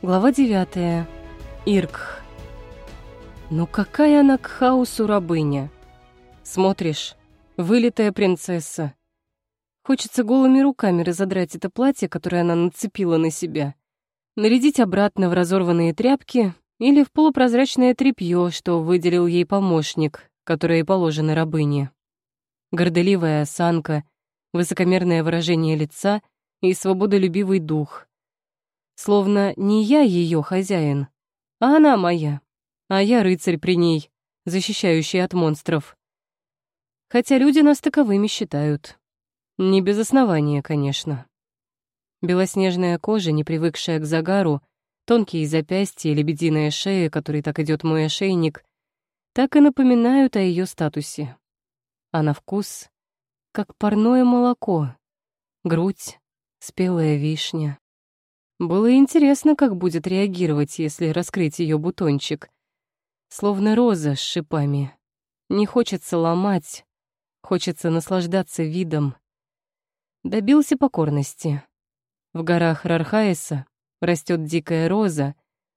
Глава 9. Иркх. Ну какая она к хаосу рабыня. Смотришь, вылитая принцесса. Хочется голыми руками разодрать это платье, которое она нацепила на себя, нарядить обратно в разорванные тряпки или в полупрозрачное тряпье, что выделил ей помощник, которое и положено рабыне. Горделивая осанка, высокомерное выражение лица и свободолюбивый дух. Словно не я ее хозяин, а она моя, а я рыцарь при ней, защищающий от монстров. Хотя люди нас таковыми считают. Не без основания, конечно. Белоснежная кожа, не привыкшая к загару, тонкие запястья лебединая шея, которой так идет мой ошейник, так и напоминают о ее статусе. А на вкус — как парное молоко, грудь, спелая вишня. Было интересно, как будет реагировать, если раскрыть ее бутончик. Словно роза с шипами. Не хочется ломать, хочется наслаждаться видом. Добился покорности. В горах Рархаеса растет дикая роза,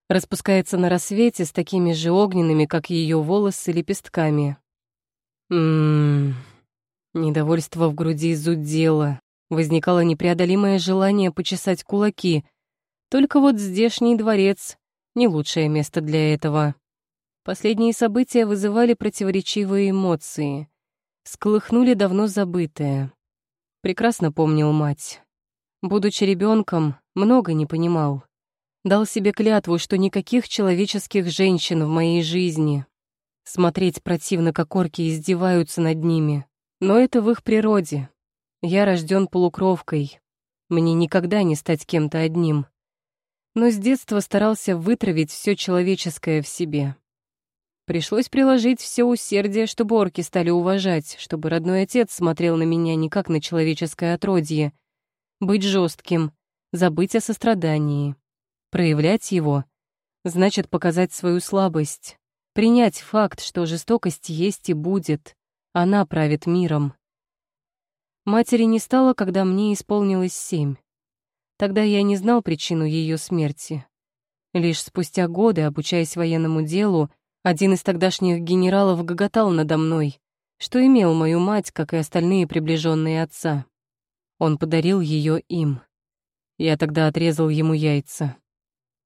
распускается на рассвете с такими же огненными, как ее волосы, лепестками. Ммм... Недовольство в груди зудело. Возникало непреодолимое желание почесать кулаки — только вот здешний дворец — не лучшее место для этого. Последние события вызывали противоречивые эмоции. Сколыхнули давно забытое. Прекрасно помнил мать. Будучи ребенком, много не понимал. Дал себе клятву, что никаких человеческих женщин в моей жизни. Смотреть противно, как орки издеваются над ними. Но это в их природе. Я рожден полукровкой. Мне никогда не стать кем-то одним но с детства старался вытравить все человеческое в себе. Пришлось приложить все усердие, чтобы орки стали уважать, чтобы родной отец смотрел на меня не как на человеческое отродье. Быть жестким, забыть о сострадании. Проявлять его значит показать свою слабость, принять факт, что жестокость есть и будет. Она правит миром. Матери не стало, когда мне исполнилось семь. Тогда я не знал причину ее смерти. Лишь спустя годы, обучаясь военному делу, один из тогдашних генералов гоготал надо мной, что имел мою мать, как и остальные приближенные отца. Он подарил ее им. Я тогда отрезал ему яйца.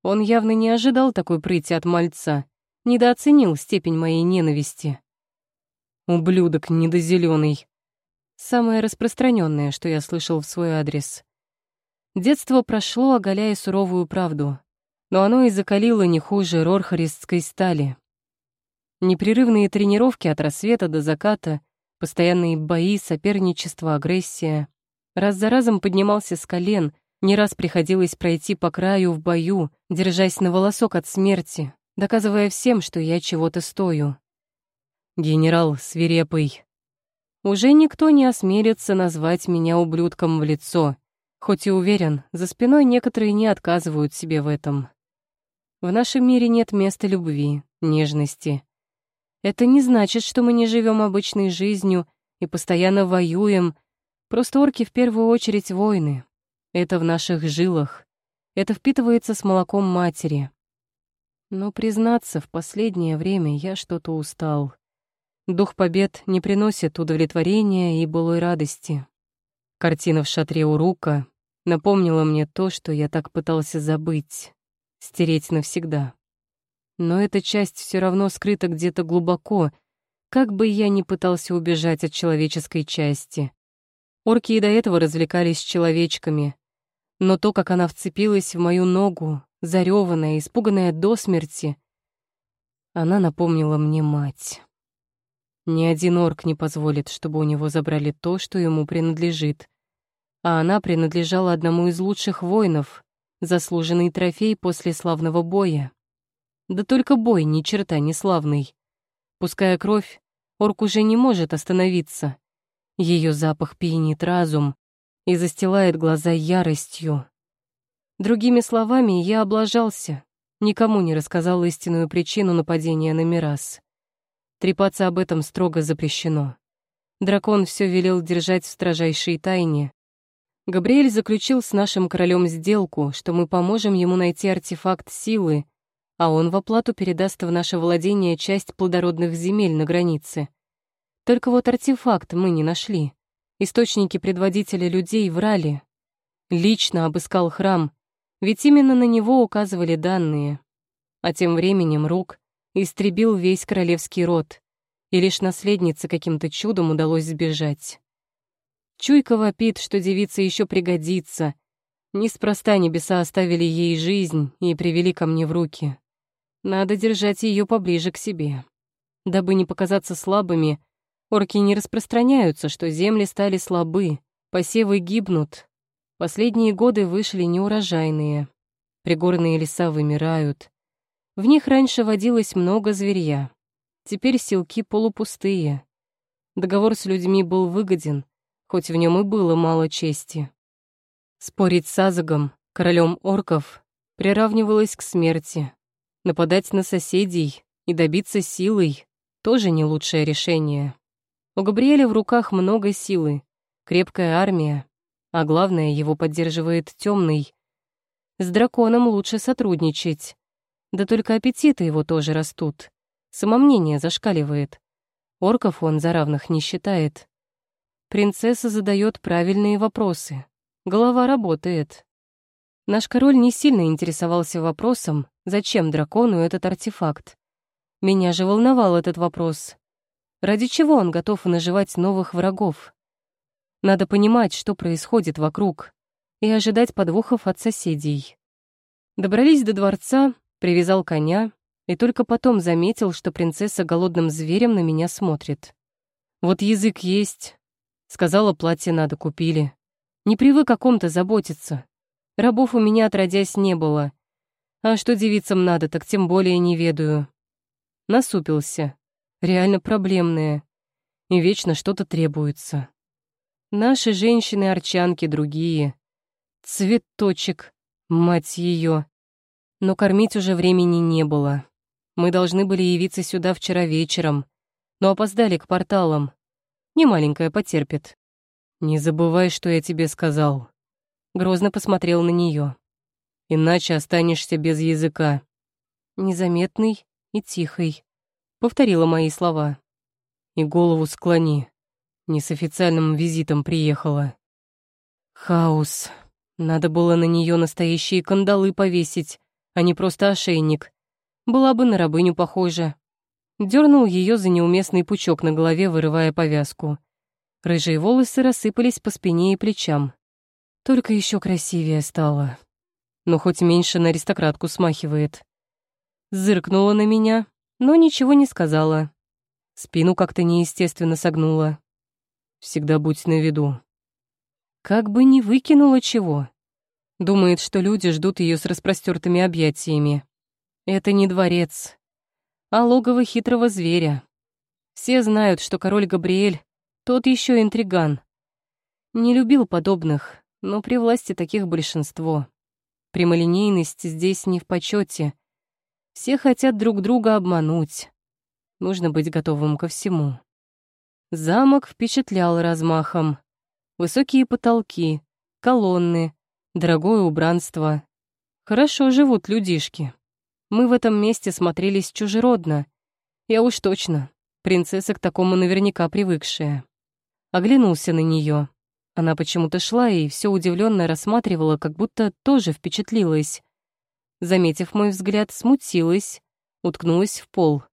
Он явно не ожидал такой прыти от мальца, недооценил степень моей ненависти. Ублюдок недозеленый. Самое распространенное, что я слышал в свой адрес. Детство прошло, оголяя суровую правду, но оно и закалило не хуже рорхаристской стали. Непрерывные тренировки от рассвета до заката, постоянные бои, соперничество, агрессия. Раз за разом поднимался с колен, не раз приходилось пройти по краю в бою, держась на волосок от смерти, доказывая всем, что я чего-то стою. Генерал свирепый. Уже никто не осмелится назвать меня ублюдком в лицо, Хоть и уверен, за спиной некоторые не отказывают себе в этом. В нашем мире нет места любви, нежности. Это не значит, что мы не живем обычной жизнью и постоянно воюем. Просто орки в первую очередь войны. Это в наших жилах. Это впитывается с молоком матери. Но, признаться, в последнее время я что-то устал. Дух побед не приносит удовлетворения и былой радости. Картина в шатре у Рука, напомнила мне то, что я так пытался забыть, стереть навсегда. Но эта часть все равно скрыта где-то глубоко, как бы я ни пытался убежать от человеческой части. Орки и до этого развлекались с человечками, но то, как она вцепилась в мою ногу, зареванная, испуганная до смерти, она напомнила мне мать. Ни один орк не позволит, чтобы у него забрали то, что ему принадлежит а она принадлежала одному из лучших воинов, заслуженный трофей после славного боя. Да только бой ни черта не славный. Пуская кровь, орк уже не может остановиться. Ее запах пьянит разум и застилает глаза яростью. Другими словами, я облажался, никому не рассказал истинную причину нападения на Мирас. Трепаться об этом строго запрещено. Дракон все велел держать в строжайшей тайне, Габриэль заключил с нашим королем сделку, что мы поможем ему найти артефакт силы, а он в оплату передаст в наше владение часть плодородных земель на границе. Только вот артефакт мы не нашли. Источники предводителя людей врали. Лично обыскал храм, ведь именно на него указывали данные. А тем временем Рук истребил весь королевский род, и лишь наследнице каким-то чудом удалось сбежать. Чуйка вопит, что девица еще пригодится. Неспроста небеса оставили ей жизнь и привели ко мне в руки. Надо держать ее поближе к себе. Дабы не показаться слабыми, орки не распространяются, что земли стали слабы, посевы гибнут. Последние годы вышли неурожайные. Пригорные леса вымирают. В них раньше водилось много зверья. Теперь селки полупустые. Договор с людьми был выгоден, хоть в нем и было мало чести. Спорить с Азагом, королем орков, приравнивалось к смерти. Нападать на соседей и добиться силой — тоже не лучшее решение. У Габриэля в руках много силы, крепкая армия, а главное, его поддерживает темный. С драконом лучше сотрудничать. Да только аппетиты его тоже растут. Самомнение зашкаливает. Орков он за равных не считает. Принцесса задает правильные вопросы. Голова работает. Наш король не сильно интересовался вопросом, зачем дракону этот артефакт. Меня же волновал этот вопрос. Ради чего он готов наживать новых врагов? Надо понимать, что происходит вокруг, и ожидать подвохов от соседей. Добрались до дворца, привязал коня, и только потом заметил, что принцесса голодным зверем на меня смотрит. Вот язык есть. Сказала, платье надо, купили. Не привык о ком-то заботиться. Рабов у меня отродясь не было. А что девицам надо, так тем более не ведаю. Насупился. Реально проблемные. И вечно что-то требуется. Наши женщины-арчанки другие. Цветочек, мать ее. Но кормить уже времени не было. Мы должны были явиться сюда вчера вечером, но опоздали к порталам. Немаленькая потерпит. Не забывай, что я тебе сказал грозно посмотрел на нее. «Иначе останешься без языка». «Незаметный и тихий», — повторила мои слова. «И голову склони. Не с официальным визитом приехала». «Хаос. Надо было на нее настоящие кандалы повесить, а не просто ошейник. Была бы на рабыню похожа». Дернул ее за неуместный пучок на голове, вырывая повязку. Рыжие волосы рассыпались по спине и плечам. Только еще красивее стала. Но хоть меньше на аристократку смахивает. Зыркнула на меня, но ничего не сказала. Спину как-то неестественно согнула. Всегда будь на виду. Как бы не выкинула чего. Думает, что люди ждут ее с распростертыми объятиями. Это не дворец, а логово хитрого зверя. Все знают, что король Габриэль — тот еще интриган. Не любил подобных, но при власти таких большинство. Прямолинейность здесь не в почете. Все хотят друг друга обмануть. Нужно быть готовым ко всему. Замок впечатлял размахом. Высокие потолки, колонны, дорогое убранство. Хорошо живут людишки. Мы в этом месте смотрелись чужеродно. Я уж точно, принцесса к такому наверняка привыкшая. Оглянулся на нее. Она почему-то шла и все удивленно рассматривала, как будто тоже впечатлилась. Заметив мой взгляд, смутилась, уткнулась в пол.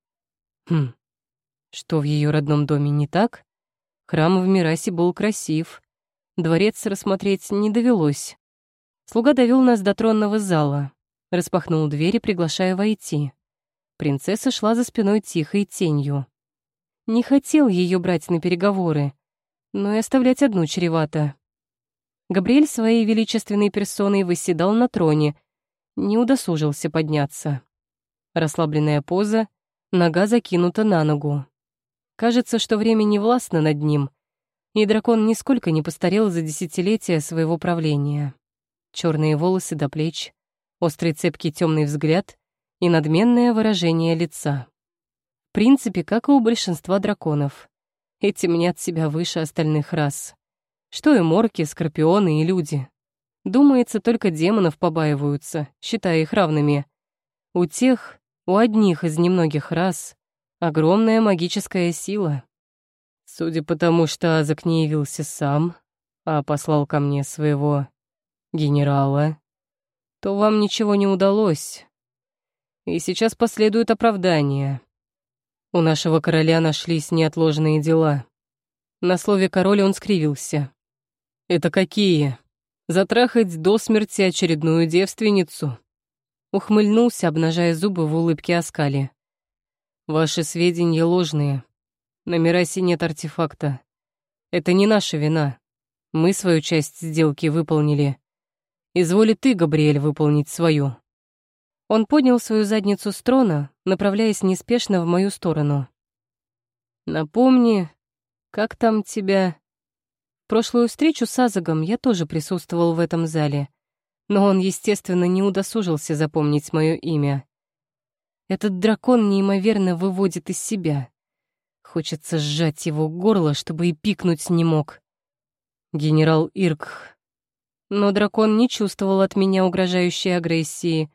Хм, что в ее родном доме не так? Храм в Мирасе был красив. Дворец рассмотреть не довелось. Слуга довел нас до тронного зала, распахнул двери, приглашая войти. Принцесса шла за спиной тихой тенью. Не хотел ее брать на переговоры, но и оставлять одну чревато. Габриэль своей величественной персоной восседал на троне, не удосужился подняться. Расслабленная поза, нога закинута на ногу. Кажется, что время не властно над ним, и дракон нисколько не постарел за десятилетия своего правления. Черные волосы до плеч, острый цепкий темный взгляд и надменное выражение лица. В принципе, как и у большинства драконов. Эти мнят себя выше остальных рас. Что и морки, скорпионы и люди. Думается, только демонов побаиваются, считая их равными. У тех, у одних из немногих рас, огромная магическая сила. Судя по тому, что Азак не явился сам, а послал ко мне своего генерала, то вам ничего не удалось. И сейчас последует оправдание. У нашего короля нашлись неотложные дела. На слове «король» он скривился. «Это какие? Затрахать до смерти очередную девственницу?» Ухмыльнулся, обнажая зубы в улыбке оскали. «Ваши сведения ложные. На Мирасе нет артефакта. Это не наша вина. Мы свою часть сделки выполнили. Изволи ты, Габриэль, выполнить свою». Он поднял свою задницу с трона, направляясь неспешно в мою сторону. «Напомни, как там тебя...» Прошлую встречу с Азагом я тоже присутствовал в этом зале, но он, естественно, не удосужился запомнить мое имя. Этот дракон неимоверно выводит из себя. Хочется сжать его горло, чтобы и пикнуть не мог. Генерал Ирк. Но дракон не чувствовал от меня угрожающей агрессии,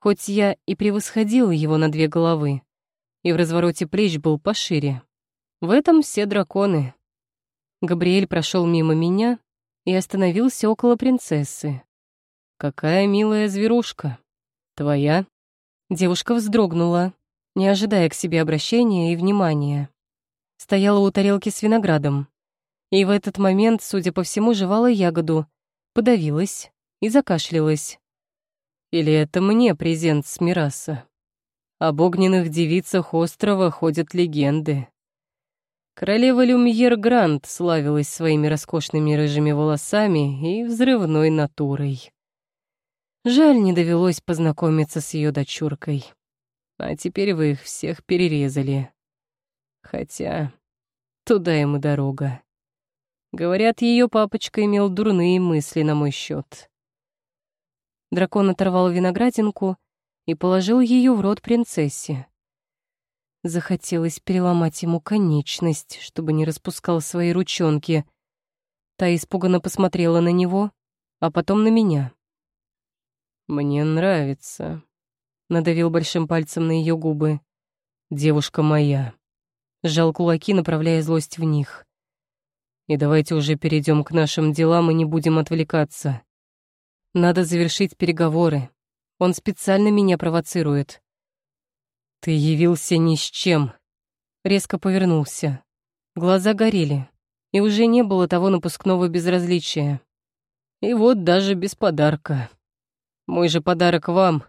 хоть я и превосходил его на две головы, и в развороте плеч был пошире. В этом все драконы. Габриэль прошел мимо меня и остановился около принцессы. «Какая милая зверушка! Твоя?» Девушка вздрогнула, не ожидая к себе обращения и внимания. Стояла у тарелки с виноградом. И в этот момент, судя по всему, жевала ягоду, подавилась и закашлялась. Или это мне презент с Мираса? Об огненных девицах острова ходят легенды. Королева Люмьер Грант славилась своими роскошными рыжими волосами и взрывной натурой. Жаль, не довелось познакомиться с ее дочуркой. А теперь вы их всех перерезали. Хотя туда ему дорога. Говорят, ее папочка имел дурные мысли на мой счет. Дракон оторвал виноградинку и положил ее в рот принцессе. Захотелось переломать ему конечность, чтобы не распускал свои ручонки. Та испуганно посмотрела на него, а потом на меня. «Мне нравится», — надавил большим пальцем на ее губы. «Девушка моя». Сжал кулаки, направляя злость в них. «И давайте уже перейдем к нашим делам и не будем отвлекаться. Надо завершить переговоры. Он специально меня провоцирует. «Ты явился ни с чем!» Резко повернулся. Глаза горели, и уже не было того напускного безразличия. И вот даже без подарка. Мой же подарок вам.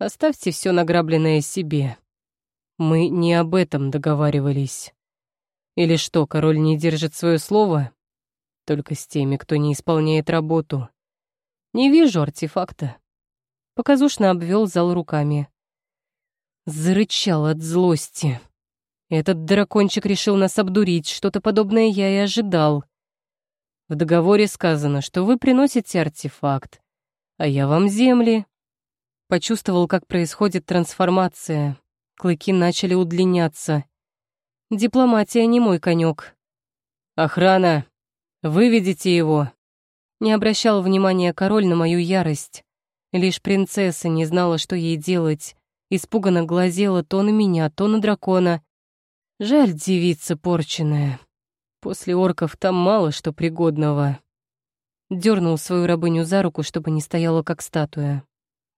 Оставьте все награбленное себе. Мы не об этом договаривались. Или что, король не держит свое слово? Только с теми, кто не исполняет работу. Не вижу артефакта. Показушно обвел зал руками. Зарычал от злости. Этот дракончик решил нас обдурить, что-то подобное я и ожидал. В договоре сказано, что вы приносите артефакт, а я вам земли. Почувствовал, как происходит трансформация. Клыки начали удлиняться. Дипломатия не мой конек. Охрана, выведите его. Не обращал внимания король на мою ярость. Лишь принцесса не знала, что ей делать испуганно глазела то на меня, то на дракона. Жаль девица порченная. После орков там мало что пригодного. Дёрнул свою рабыню за руку, чтобы не стояла как статуя.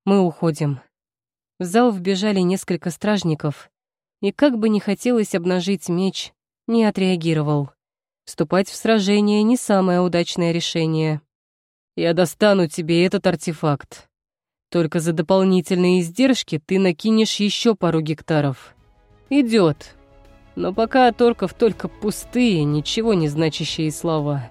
Мы уходим. В зал вбежали несколько стражников, и как бы не хотелось обнажить меч, не отреагировал. Вступать в сражение не самое удачное решение. «Я достану тебе этот артефакт», только за дополнительные издержки ты накинешь еще пару гектаров. Идет. Но пока от орков только пустые, ничего не значащие слова.